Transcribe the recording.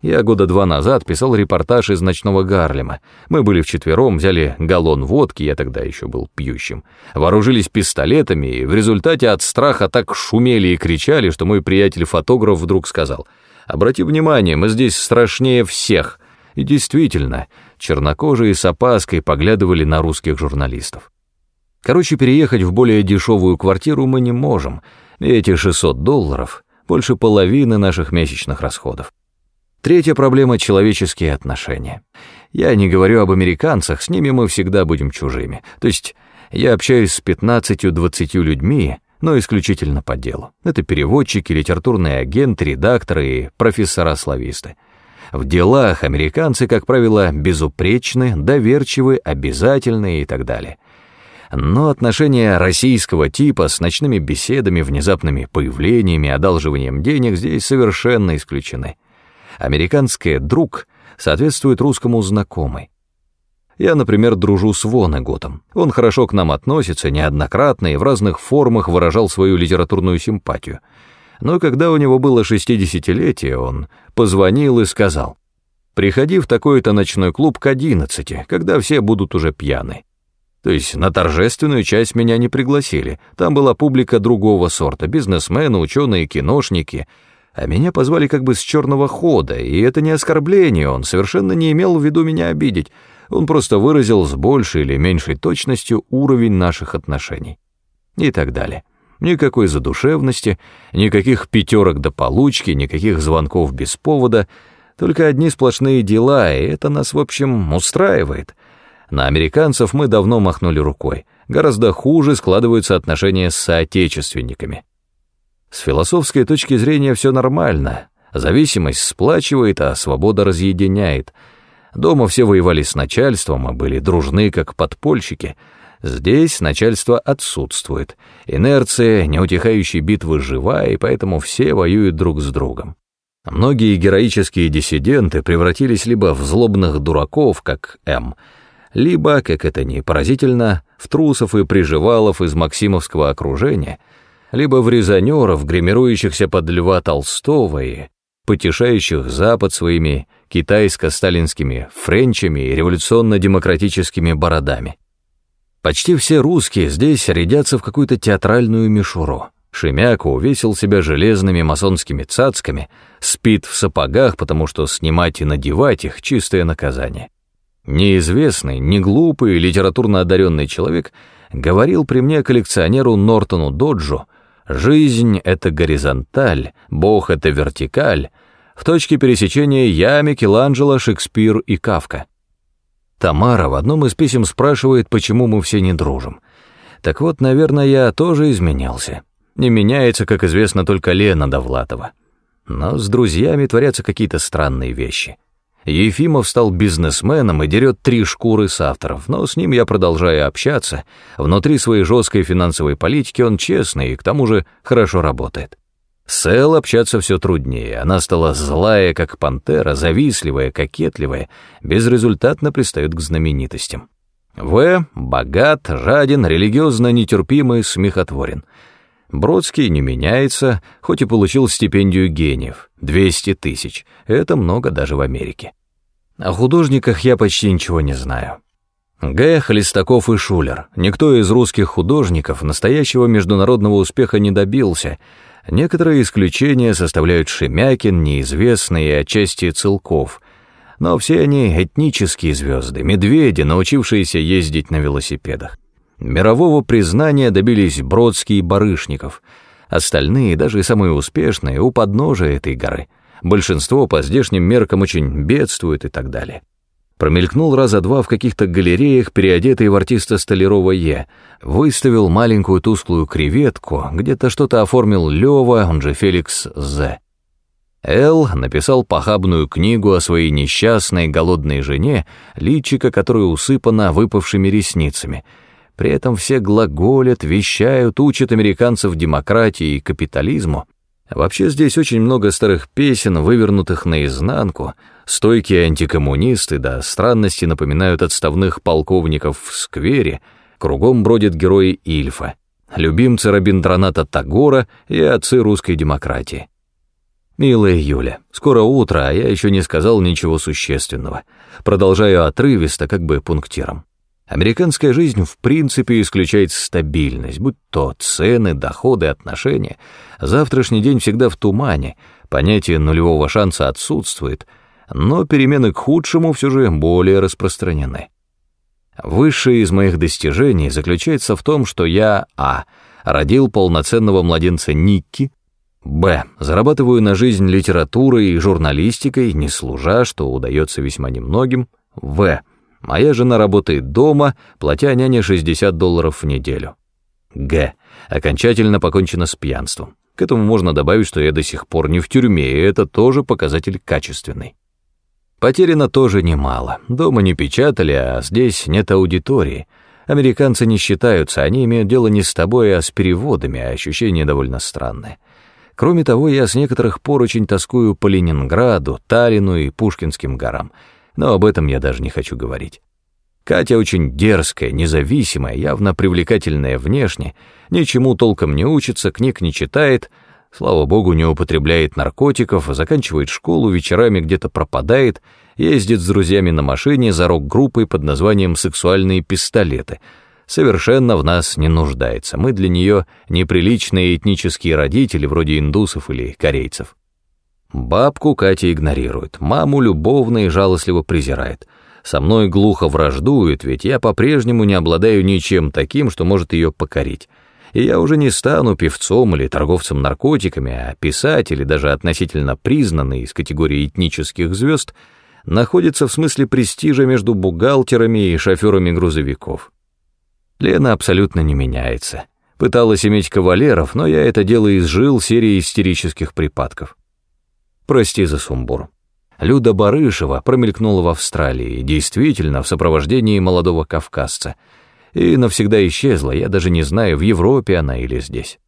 Я года два назад писал репортаж из ночного Гарлема. Мы были вчетвером, взяли галлон водки, я тогда еще был пьющим, вооружились пистолетами, и в результате от страха так шумели и кричали, что мой приятель-фотограф вдруг сказал, «Обрати внимание, мы здесь страшнее всех». И действительно, чернокожие с опаской поглядывали на русских журналистов. Короче, переехать в более дешевую квартиру мы не можем, эти 600 долларов — больше половины наших месячных расходов. Третья проблема — человеческие отношения. Я не говорю об американцах, с ними мы всегда будем чужими. То есть я общаюсь с 15-20 людьми, но исключительно по делу. Это переводчики, литературные агенты, редакторы и профессора-слависты. В делах американцы, как правило, безупречны, доверчивы, обязательны и так далее. Но отношения российского типа с ночными беседами, внезапными появлениями, одалживанием денег здесь совершенно исключены. Американское «друг» соответствует русскому «знакомый». Я, например, дружу с Вонеготом. Он хорошо к нам относится, неоднократно и в разных формах выражал свою литературную симпатию. Но когда у него было шестидесятилетие, он позвонил и сказал, «Приходи в такой-то ночной клуб к одиннадцати, когда все будут уже пьяны». То есть на торжественную часть меня не пригласили, там была публика другого сорта, бизнесмены, ученые, киношники — а меня позвали как бы с черного хода, и это не оскорбление, он совершенно не имел в виду меня обидеть, он просто выразил с большей или меньшей точностью уровень наших отношений. И так далее. Никакой задушевности, никаких пятерок до получки, никаких звонков без повода, только одни сплошные дела, и это нас, в общем, устраивает. На американцев мы давно махнули рукой. Гораздо хуже складываются отношения с соотечественниками. С философской точки зрения все нормально. Зависимость сплачивает, а свобода разъединяет. Дома все воевали с начальством, а были дружны, как подпольщики. Здесь начальство отсутствует. Инерция неутихающей битвы жива, и поэтому все воюют друг с другом. Многие героические диссиденты превратились либо в злобных дураков, как М., либо, как это не поразительно, в трусов и приживалов из максимовского окружения — либо в резонеров, гримирующихся под Льва Толстого и потешающих Запад своими китайско-сталинскими френчами и революционно-демократическими бородами. Почти все русские здесь рядятся в какую-то театральную мишуру. Шемяка увесил себя железными масонскими цацками, спит в сапогах, потому что снимать и надевать их — чистое наказание. Неизвестный, неглупый, литературно одаренный человек говорил при мне коллекционеру Нортону Доджу, Жизнь — это горизонталь, Бог — это вертикаль. В точке пересечения я, Микеланджело, Шекспир и Кавка. Тамара в одном из писем спрашивает, почему мы все не дружим. Так вот, наверное, я тоже изменялся. Не меняется, как известно, только Лена Довлатова. Но с друзьями творятся какие-то странные вещи. Ефимов стал бизнесменом и дерет три шкуры с авторов, но с ним я продолжаю общаться. Внутри своей жесткой финансовой политики он честный и к тому же хорошо работает. С Эл общаться все труднее, она стала злая, как пантера, завистливая, кокетливая, безрезультатно пристает к знаменитостям. В. богат, жаден, религиозно нетерпимый, смехотворен. Бродский не меняется, хоть и получил стипендию гениев, 200 тысяч, это много даже в Америке. О художниках я почти ничего не знаю. Г. Хлестаков и Шулер. Никто из русских художников настоящего международного успеха не добился. Некоторые исключения составляют Шемякин, неизвестный и отчасти Целков. Но все они этнические звезды, медведи, научившиеся ездить на велосипедах. Мирового признания добились Бродский и Барышников. Остальные, даже самые успешные, у подножия этой горы — большинство по здешним меркам очень бедствует и так далее. Промелькнул раза два в каких-то галереях, переодетый в артиста Столярова Е, выставил маленькую тусклую креветку, где-то что-то оформил Лёва, он же Феликс З. Эл написал похабную книгу о своей несчастной голодной жене, личико которой усыпано выпавшими ресницами. При этом все глаголят, вещают, учат американцев демократии и капитализму, Вообще здесь очень много старых песен, вывернутых наизнанку, стойкие антикоммунисты, да странности напоминают отставных полковников в сквере, кругом бродят герои Ильфа, любимцы Рабиндраната Тагора и отцы русской демократии. Милая Юля, скоро утро, а я еще не сказал ничего существенного. Продолжаю отрывисто, как бы пунктиром. Американская жизнь в принципе исключает стабильность, будь то цены, доходы, отношения. Завтрашний день всегда в тумане, понятие нулевого шанса отсутствует, но перемены к худшему все же более распространены. Высшее из моих достижений заключается в том, что я а. родил полноценного младенца Никки, б. зарабатываю на жизнь литературой и журналистикой, не служа, что удается весьма немногим, в. Моя жена работает дома, платя няне 60 долларов в неделю. Г. Окончательно покончено с пьянством. К этому можно добавить, что я до сих пор не в тюрьме, и это тоже показатель качественный. Потеряно тоже немало. Дома не печатали, а здесь нет аудитории. Американцы не считаются, они имеют дело не с тобой, а с переводами, а ощущение довольно странное. Кроме того, я с некоторых пор очень тоскую по Ленинграду, Таллину и Пушкинским горам — но об этом я даже не хочу говорить. Катя очень дерзкая, независимая, явно привлекательная внешне, ничему толком не учится, книг не читает, слава богу, не употребляет наркотиков, заканчивает школу, вечерами где-то пропадает, ездит с друзьями на машине за рок-группой под названием «Сексуальные пистолеты», совершенно в нас не нуждается, мы для нее неприличные этнические родители, вроде индусов или корейцев. Бабку Катя игнорирует, маму любовно и жалостливо презирает. Со мной глухо враждует, ведь я по-прежнему не обладаю ничем таким, что может ее покорить. И я уже не стану певцом или торговцем наркотиками, а писатель, даже относительно признанный из категории этнических звезд, находится в смысле престижа между бухгалтерами и шоферами грузовиков. Лена абсолютно не меняется. Пыталась иметь кавалеров, но я это дело изжил серией истерических припадков. Прости за сумбур. Люда Барышева промелькнула в Австралии, действительно, в сопровождении молодого кавказца. И навсегда исчезла, я даже не знаю, в Европе она или здесь.